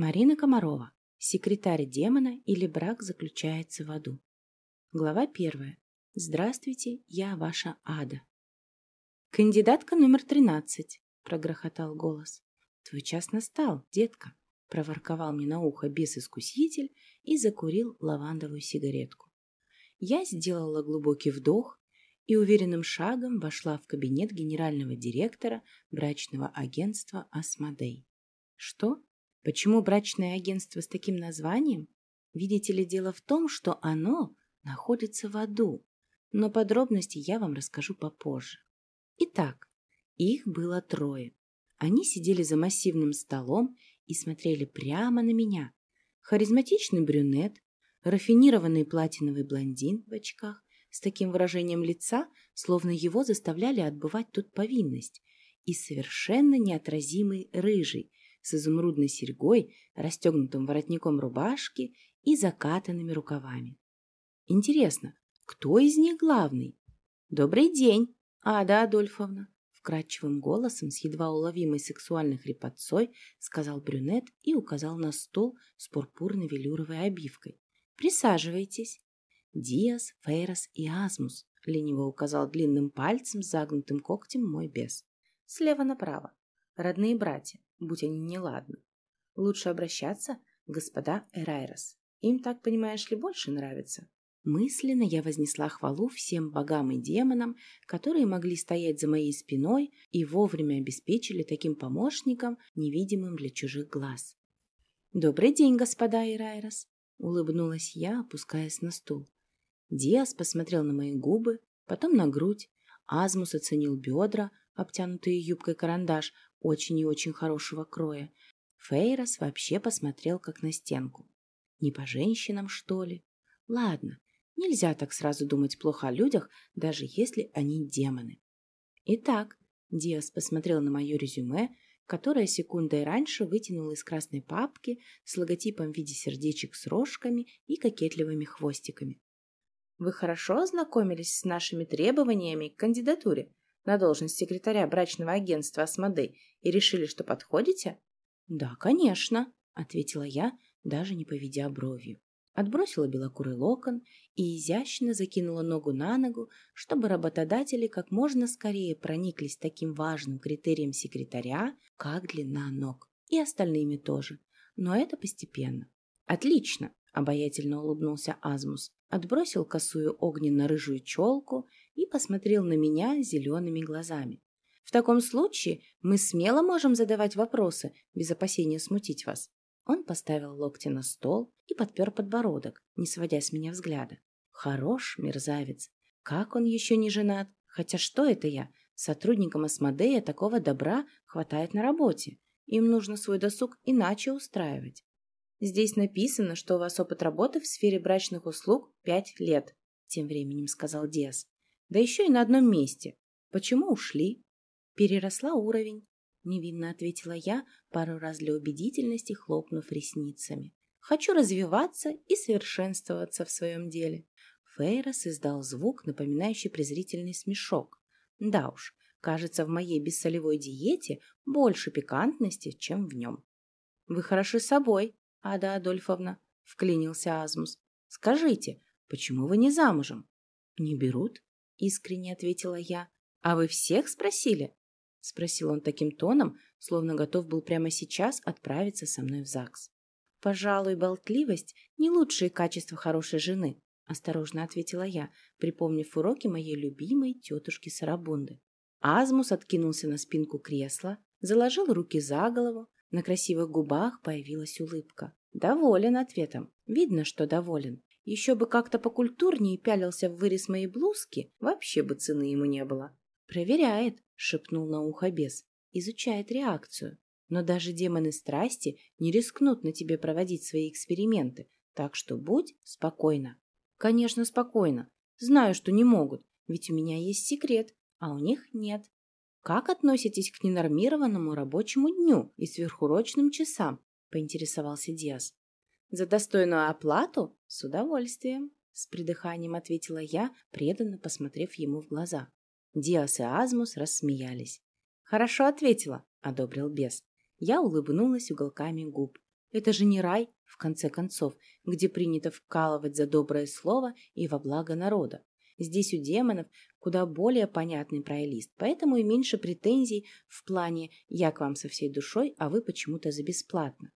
Марина Комарова. Секретарь демона или брак заключается в аду. Глава первая. Здравствуйте, я ваша ада. Кандидатка номер тринадцать, прогрохотал голос. Твой час настал, детка, проворковал мне на ухо бес-искуситель и закурил лавандовую сигаретку. Я сделала глубокий вдох и уверенным шагом вошла в кабинет генерального директора брачного агентства «Асмодей». Что? Почему брачное агентство с таким названием? Видите ли, дело в том, что оно находится в аду, но подробности я вам расскажу попозже. Итак, их было трое. Они сидели за массивным столом и смотрели прямо на меня. Харизматичный брюнет, рафинированный платиновый блондин в очках с таким выражением лица, словно его заставляли отбывать тут повинность, и совершенно неотразимый рыжий, с изумрудной серьгой, расстегнутым воротником рубашки и закатанными рукавами. Интересно, кто из них главный? «Добрый день, Ада Адольфовна!» Вкрадчивым голосом с едва уловимой сексуальной хрипотцой сказал брюнет и указал на стол с пурпурной велюровой обивкой. «Присаживайтесь!» Диас, Фейрос и Асмус, лениво указал длинным пальцем загнутым когтем мой бес. Слева направо. Родные братья, будь они неладны. Лучше обращаться, господа Эрайрос. Им так, понимаешь ли, больше нравится. Мысленно я вознесла хвалу всем богам и демонам, которые могли стоять за моей спиной и вовремя обеспечили таким помощником, невидимым для чужих глаз. «Добрый день, господа Ирайрос!» — улыбнулась я, опускаясь на стул. Диас посмотрел на мои губы, потом на грудь. Азмус оценил бедра, обтянутые юбкой карандаш, очень и очень хорошего кроя. Фейрос вообще посмотрел как на стенку. Не по женщинам, что ли? Ладно, нельзя так сразу думать плохо о людях, даже если они демоны. Итак, Диас посмотрел на мое резюме, которое секундой раньше вытянул из красной папки с логотипом в виде сердечек с рожками и кокетливыми хвостиками. Вы хорошо ознакомились с нашими требованиями к кандидатуре на должность секретаря брачного агентства «Асмодей» и решили, что подходите? Да, конечно, ответила я, даже не поведя бровью. Отбросила белокурый локон и изящно закинула ногу на ногу, чтобы работодатели как можно скорее прониклись таким важным критерием секретаря, как длина ног, и остальными тоже. Но это постепенно. Отлично, обаятельно улыбнулся Азмус отбросил косую огненно-рыжую челку и посмотрел на меня зелеными глазами. В таком случае мы смело можем задавать вопросы, без опасения смутить вас. Он поставил локти на стол и подпер подбородок, не сводя с меня взгляда. Хорош, мерзавец. Как он еще не женат? Хотя что это я? Сотрудникам Асмодея такого добра хватает на работе. Им нужно свой досуг иначе устраивать. Здесь написано, что у вас опыт работы в сфере брачных услуг пять лет, тем временем сказал Диас. Да еще и на одном месте. Почему ушли? Переросла уровень, невинно ответила я, пару раз для убедительности хлопнув ресницами. Хочу развиваться и совершенствоваться в своем деле. Фейрос издал звук, напоминающий презрительный смешок. Да уж, кажется, в моей бессолевой диете больше пикантности, чем в нем. Вы хороши собой, Ада Адольфовна, — вклинился Азмус. — Скажите, почему вы не замужем? — Не берут, — искренне ответила я. — А вы всех спросили? — спросил он таким тоном, словно готов был прямо сейчас отправиться со мной в ЗАГС. — Пожалуй, болтливость — не лучшие качества хорошей жены, — осторожно ответила я, припомнив уроки моей любимой тетушки Сарабунды. Азмус откинулся на спинку кресла, заложил руки за голову, на красивых губах появилась улыбка. Доволен ответом. Видно, что доволен. Еще бы как-то покультурнее пялился в вырез моей блузки, вообще бы цены ему не было. «Проверяет», — шепнул на ухо бес. «Изучает реакцию. Но даже демоны страсти не рискнут на тебе проводить свои эксперименты, так что будь спокойна». «Конечно, спокойно. Знаю, что не могут, ведь у меня есть секрет, а у них нет. Как относитесь к ненормированному рабочему дню и сверхурочным часам? Поинтересовался Диас. За достойную оплату? С удовольствием. С придыханием ответила я, преданно посмотрев ему в глаза. Диас и Азмус рассмеялись. «Хорошо ответила», — одобрил бес. Я улыбнулась уголками губ. Это же не рай, в конце концов, где принято вкалывать за доброе слово и во благо народа. Здесь у демонов куда более понятный проэлист, поэтому и меньше претензий в плане «я к вам со всей душой, а вы почему-то за бесплатно».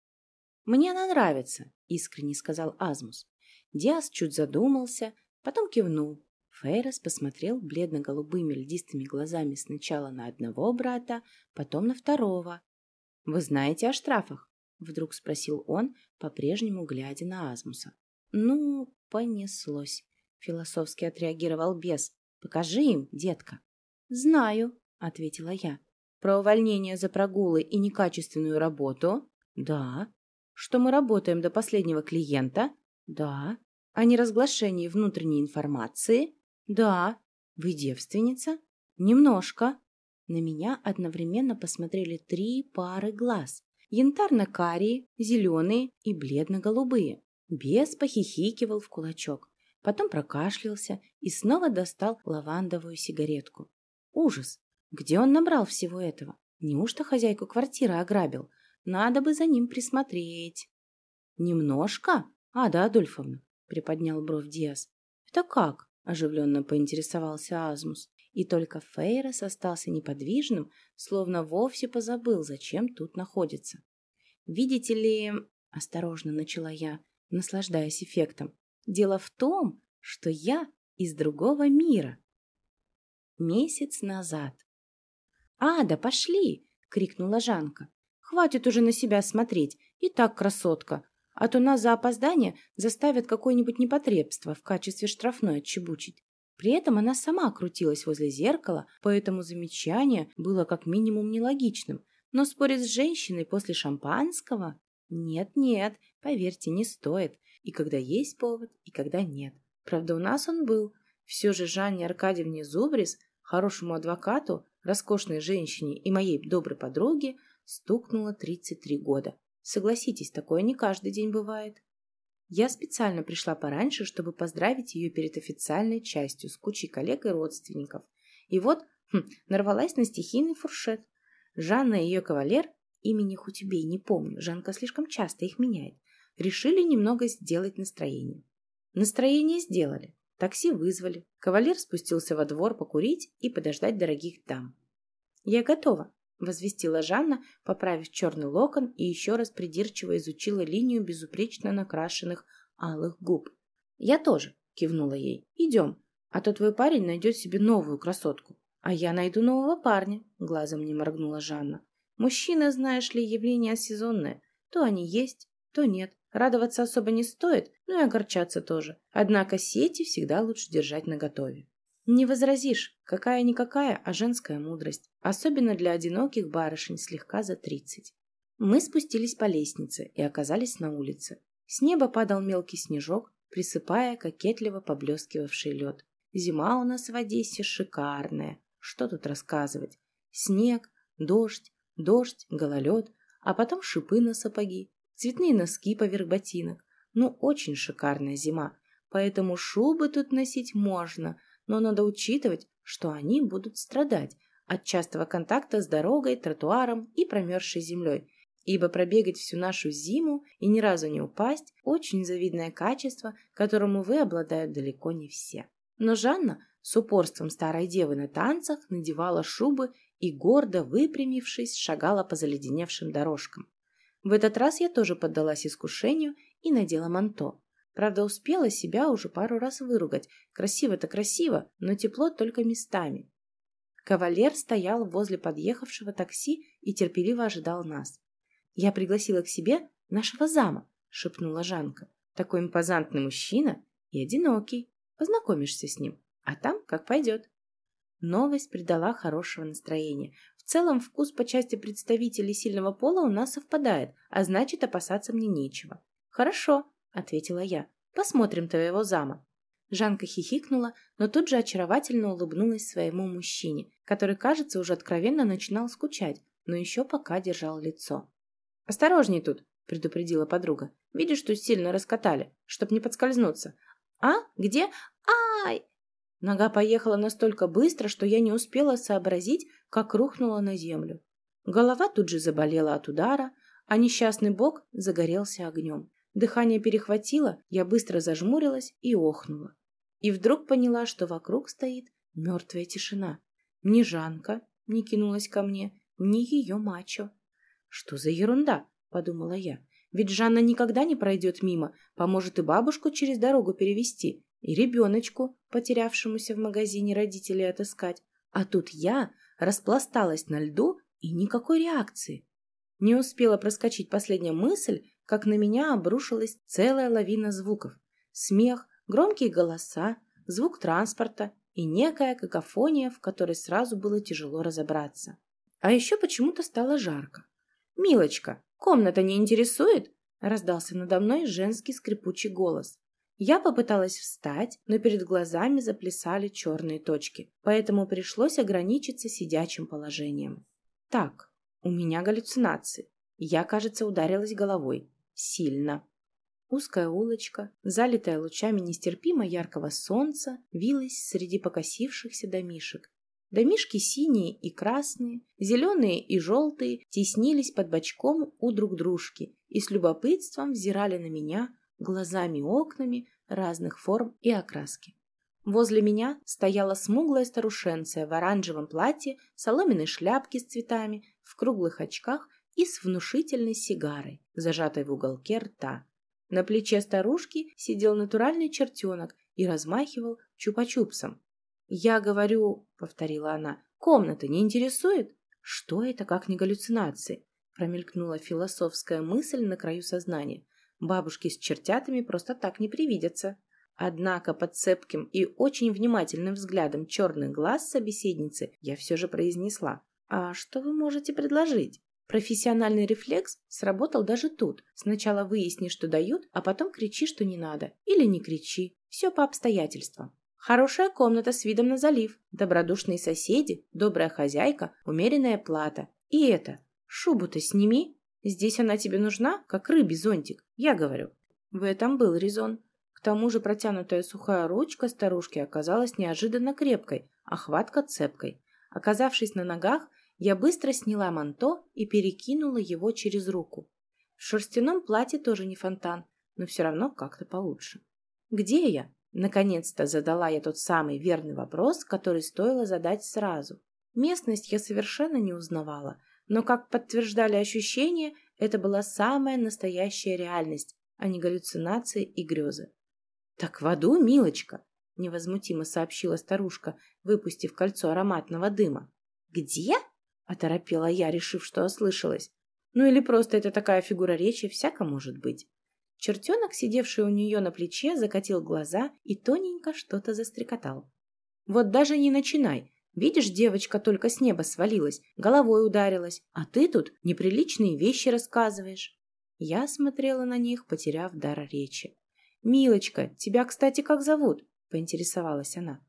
«Мне она нравится», — искренне сказал Азмус. Диас чуть задумался, потом кивнул. Фейрос посмотрел бледно-голубыми льдистыми глазами сначала на одного брата, потом на второго. «Вы знаете о штрафах?» — вдруг спросил он, по-прежнему глядя на Азмуса. «Ну, понеслось», — философски отреагировал бес. «Покажи им, детка». «Знаю», — ответила я. «Про увольнение за прогулы и некачественную работу?» «Да». «Что мы работаем до последнего клиента?» «Да». «О неразглашении внутренней информации?» «Да». «Вы девственница?» «Немножко». На меня одновременно посмотрели три пары глаз. Янтарно-карие, зеленые и бледно-голубые. Бес похихикивал в кулачок. Потом прокашлялся и снова достал лавандовую сигаретку. Ужас! Где он набрал всего этого? Неужто хозяйку квартиры ограбил? Надо бы за ним присмотреть. Немножко? Ада Адольфовна, приподнял бровь Диас. Это как? Оживленно поинтересовался Азмус. И только Фейрос остался неподвижным, словно вовсе позабыл, зачем тут находится. «Видите ли...» — осторожно начала я, наслаждаясь эффектом. «Дело в том, что я из другого мира». Месяц назад. «А, да пошли!» — крикнула Жанка. «Хватит уже на себя смотреть, и так красотка, а то нас за опоздание заставят какое-нибудь непотребство в качестве штрафной отчебучить. При этом она сама крутилась возле зеркала, поэтому замечание было как минимум нелогичным. Но спорить с женщиной после шампанского? Нет-нет, поверьте, не стоит. И когда есть повод, и когда нет. Правда, у нас он был. Все же Жанне Аркадьевне Зубрис, хорошему адвокату, роскошной женщине и моей доброй подруге, стукнуло 33 года. Согласитесь, такое не каждый день бывает. Я специально пришла пораньше, чтобы поздравить ее перед официальной частью с кучей коллег и родственников. И вот хм, нарвалась на стихийный фуршет. Жанна и ее кавалер, имени хоть убей, не помню, Жанка слишком часто их меняет, решили немного сделать настроение. Настроение сделали. Такси вызвали. Кавалер спустился во двор покурить и подождать дорогих дам. «Я готова», возвестила Жанна, поправив черный локон и еще раз придирчиво изучила линию безупречно накрашенных алых губ. «Я тоже», — кивнула ей. «Идем, а то твой парень найдет себе новую красотку». «А я найду нового парня», — глазом не моргнула Жанна. «Мужчины, знаешь ли, явление сезонное. То они есть, то нет. Радоваться особо не стоит, ну и огорчаться тоже. Однако сети всегда лучше держать наготове». Не возразишь, какая-никакая, а женская мудрость, особенно для одиноких барышень слегка за тридцать. Мы спустились по лестнице и оказались на улице. С неба падал мелкий снежок, присыпая кокетливо поблескивавший лед. Зима у нас в Одессе шикарная. Что тут рассказывать? Снег, дождь, дождь, гололед, а потом шипы на сапоги, цветные носки поверх ботинок. Ну, очень шикарная зима, поэтому шубы тут носить можно – но надо учитывать, что они будут страдать от частого контакта с дорогой, тротуаром и промерзшей землей, ибо пробегать всю нашу зиму и ни разу не упасть – очень завидное качество, которому вы обладают далеко не все. Но Жанна с упорством старой девы на танцах надевала шубы и, гордо выпрямившись, шагала по заледеневшим дорожкам. В этот раз я тоже поддалась искушению и надела манто. Правда, успела себя уже пару раз выругать. Красиво-то красиво, но тепло только местами. Кавалер стоял возле подъехавшего такси и терпеливо ожидал нас. «Я пригласила к себе нашего зама», — шепнула Жанка. «Такой импозантный мужчина и одинокий. Познакомишься с ним, а там как пойдет». Новость придала хорошего настроения. В целом вкус по части представителей сильного пола у нас совпадает, а значит опасаться мне нечего. «Хорошо», — ответила я. «Посмотрим твоего зама». Жанка хихикнула, но тут же очаровательно улыбнулась своему мужчине, который, кажется, уже откровенно начинал скучать, но еще пока держал лицо. «Осторожней тут!» — предупредила подруга. «Видишь, что сильно раскатали, чтоб не подскользнуться». «А? Где? Ай!» Нога поехала настолько быстро, что я не успела сообразить, как рухнула на землю. Голова тут же заболела от удара, а несчастный бок загорелся огнем. Дыхание перехватило, я быстро зажмурилась и охнула. И вдруг поняла, что вокруг стоит мертвая тишина. Ни Жанка не кинулась ко мне, ни ее мачо. «Что за ерунда?» — подумала я. «Ведь Жанна никогда не пройдет мимо, поможет и бабушку через дорогу перевести, и ребеночку, потерявшемуся в магазине родителей, отыскать. А тут я распласталась на льду и никакой реакции. Не успела проскочить последняя мысль, как на меня обрушилась целая лавина звуков. Смех, громкие голоса, звук транспорта и некая какофония, в которой сразу было тяжело разобраться. А еще почему-то стало жарко. «Милочка, комната не интересует?» – раздался надо мной женский скрипучий голос. Я попыталась встать, но перед глазами заплясали черные точки, поэтому пришлось ограничиться сидячим положением. Так, у меня галлюцинации. Я, кажется, ударилась головой. Сильно. Узкая улочка, залитая лучами нестерпимо яркого солнца, вилась среди покосившихся домишек. Домишки синие и красные, зеленые и желтые теснились под бочком у друг дружки и с любопытством взирали на меня глазами-окнами разных форм и окраски. Возле меня стояла смуглая старушенция в оранжевом платье, соломенной шляпке с цветами, в круглых очках и с внушительной сигарой, зажатой в уголке рта. На плече старушки сидел натуральный чертенок и размахивал чупа-чупсом. «Я говорю», — повторила она, — «комната не интересует?» «Что это, как не галлюцинации?» Промелькнула философская мысль на краю сознания. Бабушки с чертятами просто так не привидятся. Однако под цепким и очень внимательным взглядом черных глаз собеседницы я все же произнесла. «А что вы можете предложить?» Профессиональный рефлекс сработал даже тут. Сначала выясни, что дают, а потом кричи, что не надо. Или не кричи. Все по обстоятельствам. Хорошая комната с видом на залив, добродушные соседи, добрая хозяйка, умеренная плата. И это, шубу-то сними, Здесь она тебе нужна, как рыбий зонтик, я говорю. В этом был резон. К тому же протянутая сухая ручка старушки оказалась неожиданно крепкой, а хватка цепкой. Оказавшись на ногах, я быстро сняла манто и перекинула его через руку. В шерстяном платье тоже не фонтан, но все равно как-то получше. «Где я?» Наконец-то задала я тот самый верный вопрос, который стоило задать сразу. Местность я совершенно не узнавала – но, как подтверждали ощущения, это была самая настоящая реальность, а не галлюцинации и грезы. «Так в аду, милочка!» — невозмутимо сообщила старушка, выпустив кольцо ароматного дыма. «Где?» — оторопела я, решив, что ослышалась. Ну или просто это такая фигура речи, всяко может быть. Чертенок, сидевший у нее на плече, закатил глаза и тоненько что-то застрекотал. «Вот даже не начинай, Видишь, девочка только с неба свалилась, головой ударилась, а ты тут неприличные вещи рассказываешь. Я смотрела на них, потеряв дар речи. «Милочка, тебя, кстати, как зовут?» — поинтересовалась она.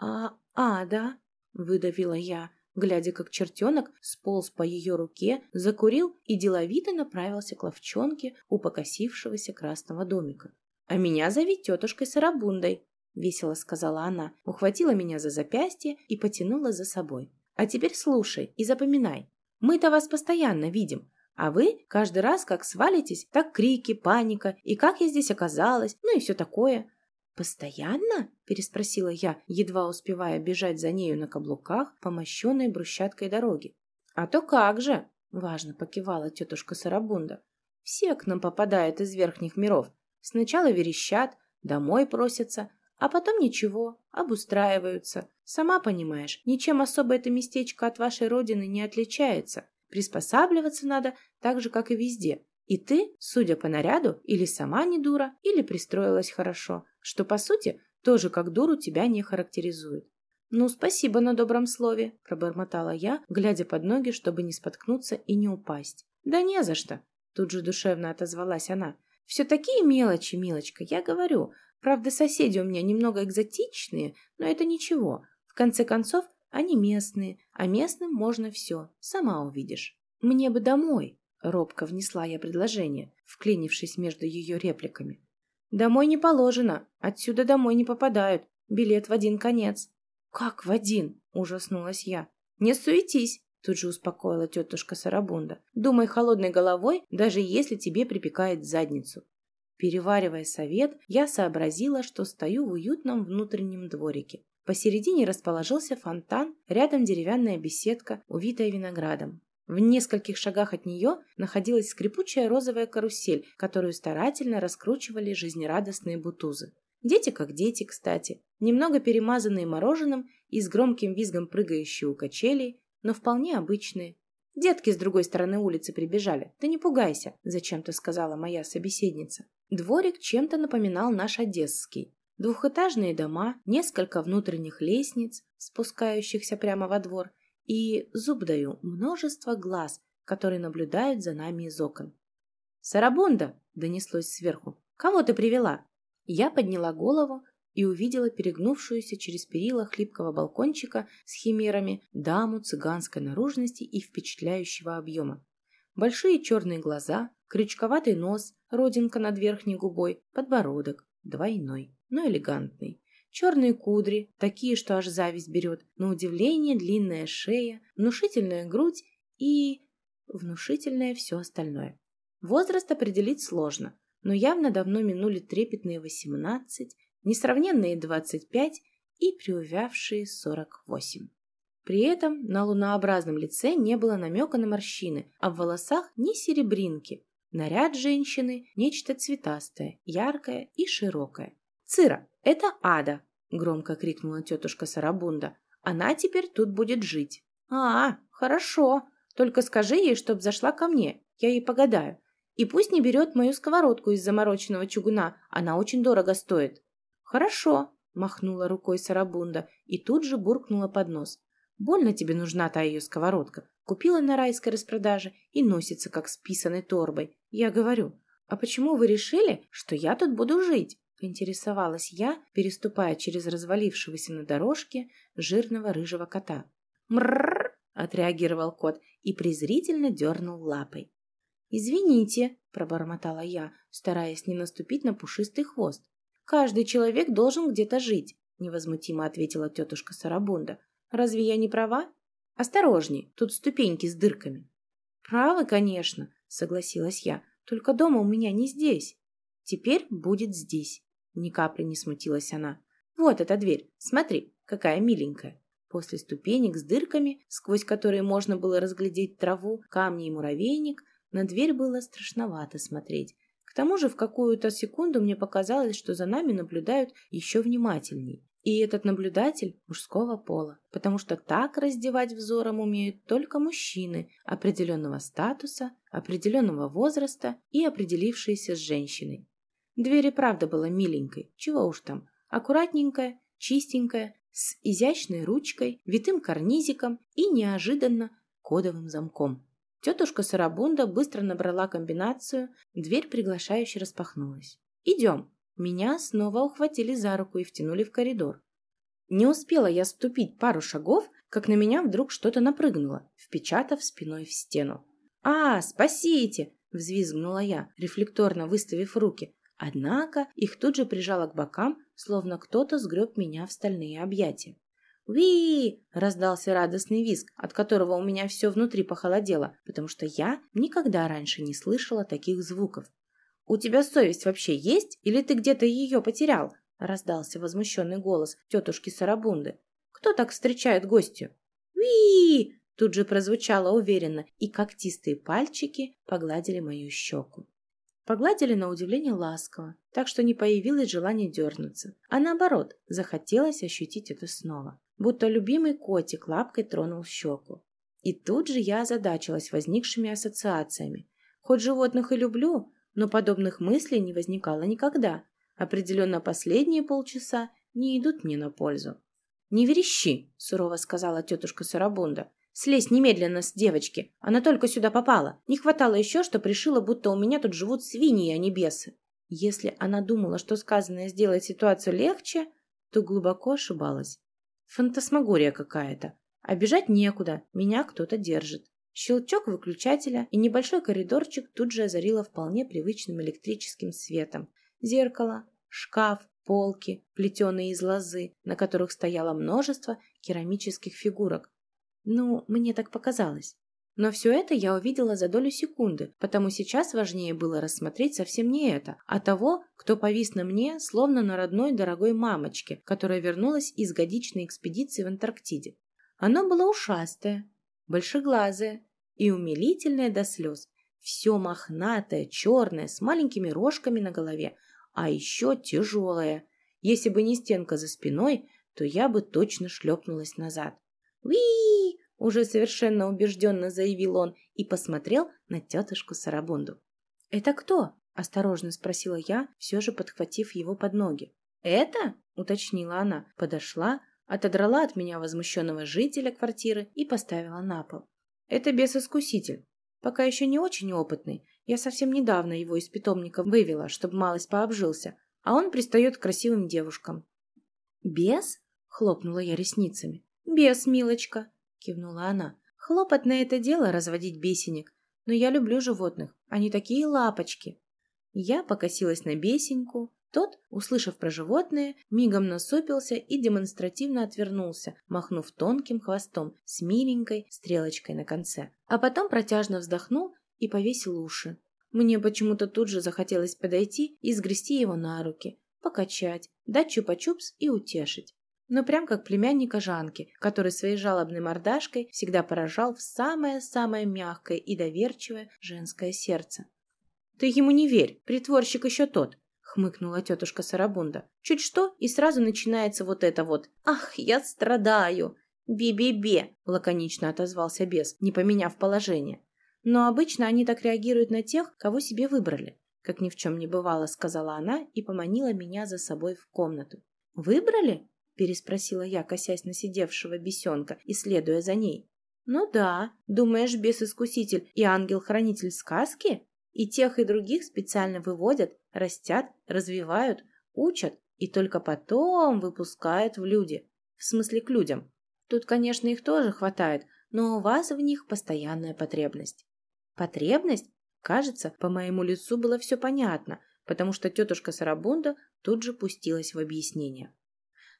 «А, а, да», — выдавила я, глядя, как чертенок сполз по ее руке, закурил и деловито направился к ловчонке у покосившегося красного домика. «А меня зови тетушкой Сарабундой», весело сказала она, ухватила меня за запястье и потянула за собой. А теперь слушай и запоминай. Мы-то вас постоянно видим, а вы каждый раз, как свалитесь, так крики, паника, и как я здесь оказалась, ну и все такое. «Постоянно?» – переспросила я, едва успевая бежать за нею на каблуках по мощенной брусчаткой дороге. «А то как же!» – важно покивала тетушка Сарабунда. «Все к нам попадают из верхних миров. Сначала верещат, домой просятся, а потом ничего, обустраиваются. Сама понимаешь, ничем особо это местечко от вашей родины не отличается. Приспосабливаться надо так же, как и везде. И ты, судя по наряду, или сама не дура, или пристроилась хорошо, что, по сути, тоже как дуру тебя не характеризует. «Ну, спасибо на добром слове», – пробормотала я, глядя под ноги, чтобы не споткнуться и не упасть. «Да не за что», – тут же душевно отозвалась она. «Все такие мелочи, милочка, я говорю. Правда, соседи у меня немного экзотичные, но это ничего. В конце концов, они местные, а местным можно все, сама увидишь. Мне бы домой, робко внесла я предложение, вклинившись между ее репликами. Домой не положено, отсюда домой не попадают, билет в один конец. Как в один? Ужаснулась я. Не суетись, Тут же успокоила тетушка Сарабунда. Думай холодной головой, даже если тебе припекает задницу. Переваривая совет, я сообразила, что стою в уютном внутреннем дворике. Посередине расположился фонтан, рядом деревянная беседка, увитая виноградом. В нескольких шагах от нее находилась скрипучая розовая карусель, которую старательно раскручивали жизнерадостные бутузы. Дети как дети, кстати, немного перемазанные мороженым и с громким визгом прыгающие у качелей, но вполне обычные. Детки с другой стороны улицы прибежали. Ты не пугайся, зачем-то сказала моя собеседница. Дворик чем-то напоминал наш одесский. Двухэтажные дома, несколько внутренних лестниц, спускающихся прямо во двор, и, зуб даю, множество глаз, которые наблюдают за нами из окон. «Сарабунда!» — донеслось сверху. «Кого ты привела?» Я подняла голову и увидела перегнувшуюся через перила хлипкого балкончика с химерами даму цыганской наружности и впечатляющего объема. Большие черные глаза, крючковатый нос, родинка над верхней губой, подбородок, двойной, но элегантный. Черные кудри, такие, что аж зависть берет, на удивление длинная шея, внушительная грудь и... внушительное все остальное. Возраст определить сложно, но явно давно минули трепетные восемнадцать, несравненные двадцать пять и приувявшие сорок восемь. При этом на лунообразном лице не было намека на морщины, а в волосах ни серебринки. Наряд женщины – нечто цветастое, яркое и широкое. «Цира, это Ада!» – громко крикнула тетушка Сарабунда. «Она теперь тут будет жить». «А, хорошо. Только скажи ей, чтоб зашла ко мне. Я ей погадаю. И пусть не берет мою сковородку из замороченного чугуна. Она очень дорого стоит». «Хорошо», – махнула рукой Сарабунда и тут же буркнула под нос. Больно тебе нужна та ее сковородка. Купила на райской распродаже и носится, как с писаной торбой. Я говорю, а почему вы решили, что я тут буду жить? Поинтересовалась я, переступая через развалившегося на дорожке жирного рыжего кота. «Мрррр!» — отреагировал кот и презрительно дернул лапой. «Извините», — пробормотала я, стараясь не наступить на пушистый хвост. «Каждый человек должен где-то жить», — невозмутимо ответила тетушка Сарабунда. Разве я не права? Осторожней, тут ступеньки с дырками. Правы, конечно, согласилась я. Только дома у меня не здесь. Теперь будет здесь. Ни капли не смутилась она. Вот эта дверь. Смотри, какая миленькая. После ступенек с дырками, сквозь которые можно было разглядеть траву, камни и муравейник, на дверь было страшновато смотреть. К тому же в какую-то секунду мне показалось, что за нами наблюдают еще внимательней. И этот наблюдатель мужского пола, потому что так раздевать взором умеют только мужчины определенного статуса, определенного возраста и определившиеся с женщиной. Дверь и правда была миленькой, чего уж там, аккуратненькая, чистенькая, с изящной ручкой, витым карнизиком и неожиданно кодовым замком. Тетушка Сарабунда быстро набрала комбинацию, дверь приглашающе распахнулась. «Идем», меня снова ухватили за руку и втянули в коридор. Не успела я ступить пару шагов, как на меня вдруг что-то напрыгнуло, впечатав спиной в стену. «А, спасите!» – взвизгнула я, рефлекторно выставив руки. Однако их тут же прижало к бокам, словно кто-то сгреб меня в стальные объятия. «Уи!» – раздался радостный визг, от которого у меня все внутри похолодело, потому что я никогда раньше не слышала таких звуков. «У тебя совесть вообще есть, или ты где-то ее потерял?» — раздался возмущенный голос тетушки Сарабунды. «Кто так встречает гостью?» «Уи!» — тут же прозвучало уверенно, и когтистые пальчики погладили мою щеку. Погладили на удивление ласково, так что не появилось желания дернуться, а наоборот, захотелось ощутить это снова, будто любимый котик лапкой тронул щеку. И тут же я озадачилась возникшими ассоциациями. Хоть животных и люблю, но подобных мыслей не возникало никогда. Определенно последние полчаса не идут мне на пользу. «Не верещи», — сурово сказала тетушка Сарабунда. «Слезь немедленно с девочки. Она только сюда попала. Не хватало еще, что пришила, будто у меня тут живут свиньи, а не бесы». Если она думала, что сказанное сделает ситуацию легче, то глубоко ошибалась. Фантасмагория какая-то. Бежать некуда, меня кто-то держит. Щелчок выключателя, и небольшой коридорчик тут же озарило вполне привычным электрическим светом. Зеркало, шкаф, полки, плетеные из лозы, на которых стояло множество керамических фигурок. Ну, мне так показалось. Но все это я увидела за долю секунды, потому сейчас важнее было рассмотреть совсем не это, а того, кто повис на мне, словно на родной дорогой мамочке, которая вернулась из годичной экспедиции в Антарктиде. Оно было ушастое, большеглазое и умилительное до слез. Все мохнатое, черное, с маленькими рожками на голове, а еще тяжелое. Если бы не стенка за спиной, то я бы точно шлепнулась назад. «Уи!» — уже совершенно убежденно заявил он и посмотрел на тетушку Сарабунду. «Это кто?» — осторожно спросила я, все же подхватив его под ноги. «Это?» — уточнила она, подошла, отодрала от меня возмущенного жителя квартиры и поставила на пол. «Это бес-искуситель. Пока еще не очень опытный. Я совсем недавно его из питомника вывела, чтобы малость пообжился, а он пристает к красивым девушкам». «Бес?» — хлопнула я ресницами. «Бес, милочка!» — кивнула она. «Хлопотное это дело разводить бесенек, но я люблю животных, они такие лапочки». Я покосилась на бесеньку. Тот, услышав про животное, мигом насупился и демонстративно отвернулся, махнув тонким хвостом с миленькой стрелочкой на конце. А потом протяжно вздохнул и повесил уши. Мне почему-то тут же захотелось подойти и сгрести его на руки, покачать, дать чупа-чупс и утешить. Ну, прям как племянника Жанки, который своей жалобной мордашкой всегда поражал в самое-самое мягкое и доверчивое женское сердце. «Ты ему не верь, притворщик еще тот», — хмыкнула тетушка Сарабунда. «Чуть что, и сразу начинается вот это вот. Ах, я страдаю!» «Би-би-бе!» — лаконично отозвался бес, не поменяв положение. «Но обычно они так реагируют на тех, кого себе выбрали», — как ни в чем не бывало, сказала она и поманила меня за собой в комнату. «Выбрали?» Переспросила я, косясь на сидевшего бесенка и следуя за ней. «Ну да, думаешь, бес-искуситель и ангел-хранитель сказки? И тех, и других специально выводят, растят, развивают, учат и только потом выпускают в люди. В смысле к людям. Тут, конечно, их тоже хватает, но у вас в них постоянная потребность». «Потребность?» Кажется, по моему лицу было все понятно, потому что тетушка Сарабунда тут же пустилась в объяснение.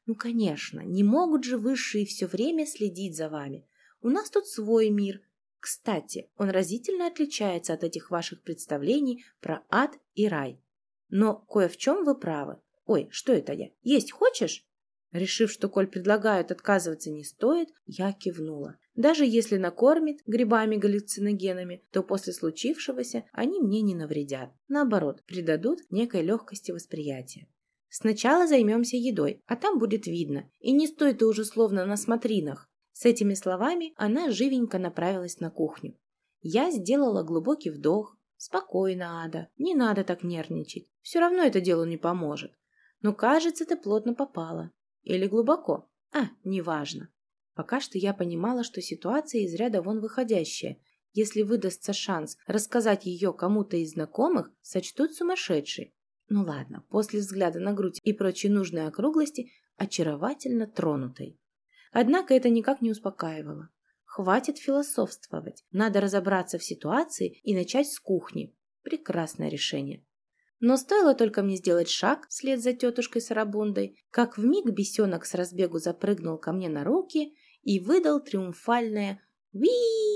Ну, конечно, не могут же высшие все время следить за вами. У нас тут свой мир. Кстати, он разительно отличается от этих ваших представлений про ад и рай. Но кое в чем вы правы. Ой, что это я? Есть хочешь? Решив, что коль предлагают, отказываться не стоит, я кивнула. Даже если накормит грибами-галлюциногенами, то после случившегося они мне не навредят. Наоборот, придадут некой легкости восприятия. Сначала займемся едой, а там будет видно. И не стой ты уже словно на смотринах. С этими словами она живенько направилась на кухню. Я сделала глубокий вдох. Спокойно, Ада, не надо так нервничать. Все равно это делу не поможет. Но кажется, ты плотно попала. Или глубоко. А, неважно. Пока что я понимала, что ситуация из ряда вон выходящая. Если выдастся шанс рассказать ее кому-то из знакомых, сочтут сумасшедшей. Ну ладно, после взгляда на грудь и прочие нужные округлости, очаровательно тронутой. Однако это никак не успокаивало. Хватит философствовать, надо разобраться в ситуации и начать с кухни. Прекрасное решение. Но стоило только мне сделать шаг вслед за тетушкой Сарабундой, как вмиг бесенок с разбегу запрыгнул ко мне на руки и выдал триумфальное «Уи!»